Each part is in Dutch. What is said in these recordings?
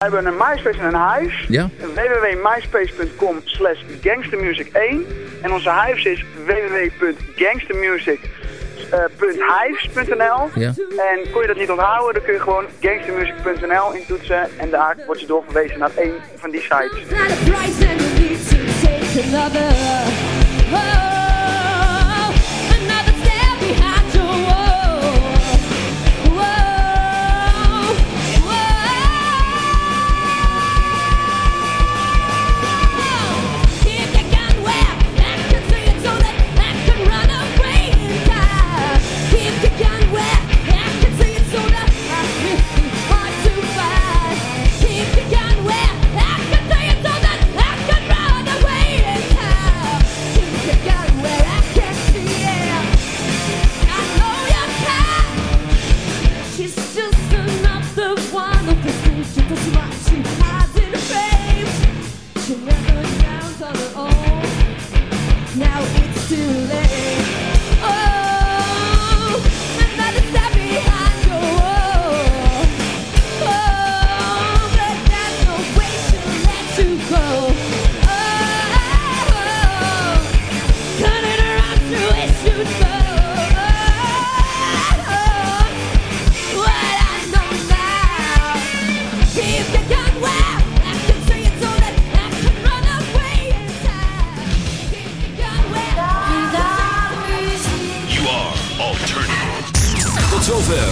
We hebben een MySpace en een Hives. Ja. www.myspace.com slash gangstermusic1. En onze Hives is www.gangstermusic.hives.nl Ja. En kon je dat niet onthouden, dan kun je gewoon gangstermusic.nl intoetsen. En daar word je doorverwezen naar één van die sites.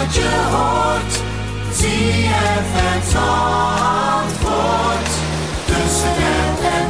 Wat je hoort. ZFM Zandvoort. Tussen app en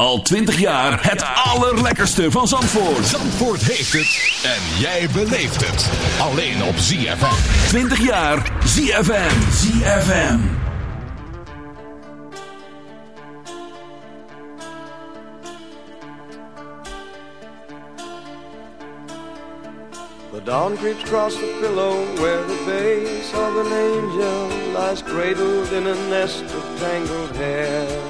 Al 20 jaar het allerlekkerste van Zandvoort. Zandvoort heeft het en jij beleeft het. Alleen op ZFM. 20 jaar ZFM. ZFM. The dawn creeps across the pillow where the face of an angel lies cradled in a nest of tangled hair.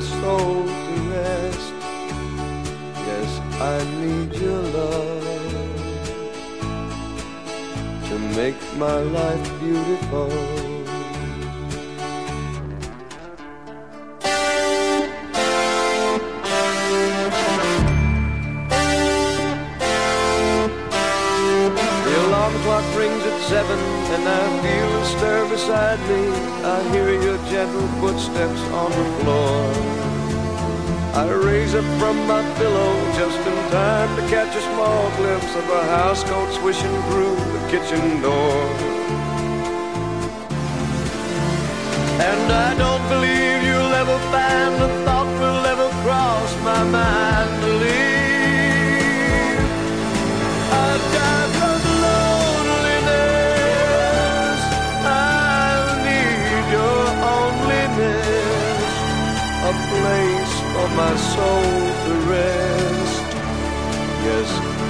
soul to rest. Yes, I need your love to make my life beautiful. The alarm clock rings at Seven, and I feel a stir beside me footsteps on the floor. I raise up from my pillow just in time to catch a small glimpse of a housecoat swishing through the kitchen door. And I don't believe you'll ever find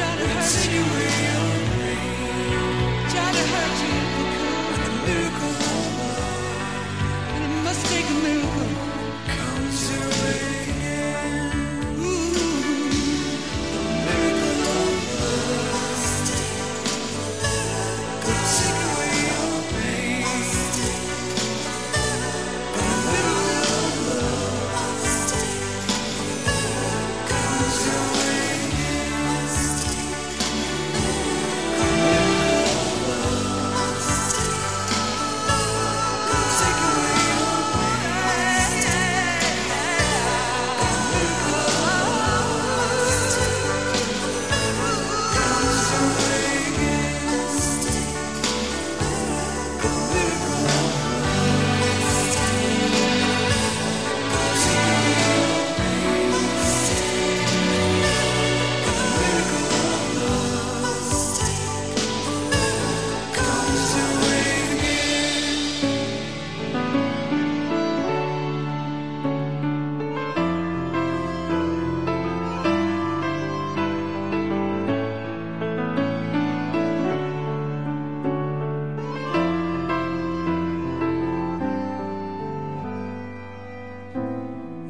trying to hurt you real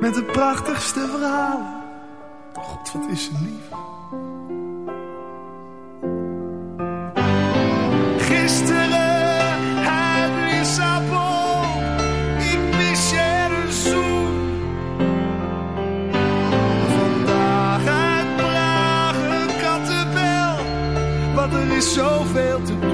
Met de prachtigste verhalen. God, wat is ze lief. Gisteren uit Lissabon. Ik mis je een zoen. Vandaag uit Praag een kattenbel. Want er is zoveel te doen.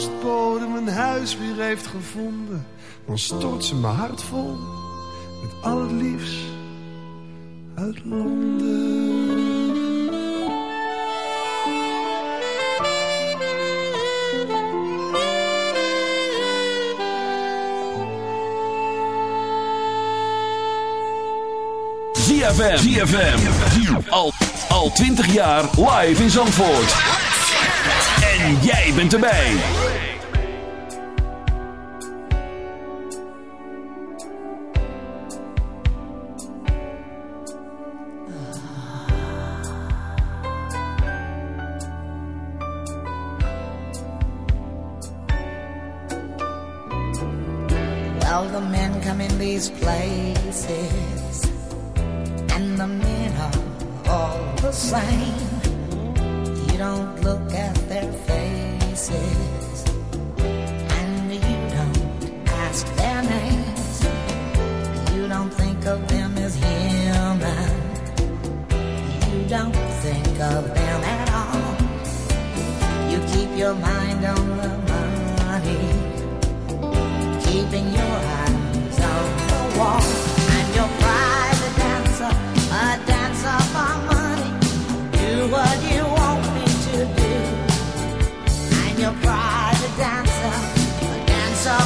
Postbode mijn huis weer heeft gevonden, dan stort ze mijn hart vol met al het liefst uit Londen. ZFM. Al, al 20 jaar live in Zandvoort. En jij bent erbij. Look at their faces, and you don't ask their names. You don't think of them as human. You don't think of them at all. You keep your mind on the money keeping your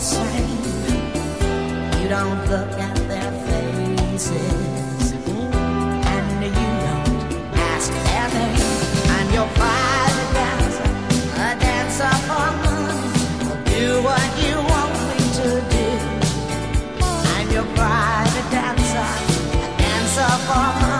same. You don't look at their faces, and you don't ask their name. I'm your private dancer, a dancer for money. Do what you want me to do. I'm your private dancer, a dancer for money.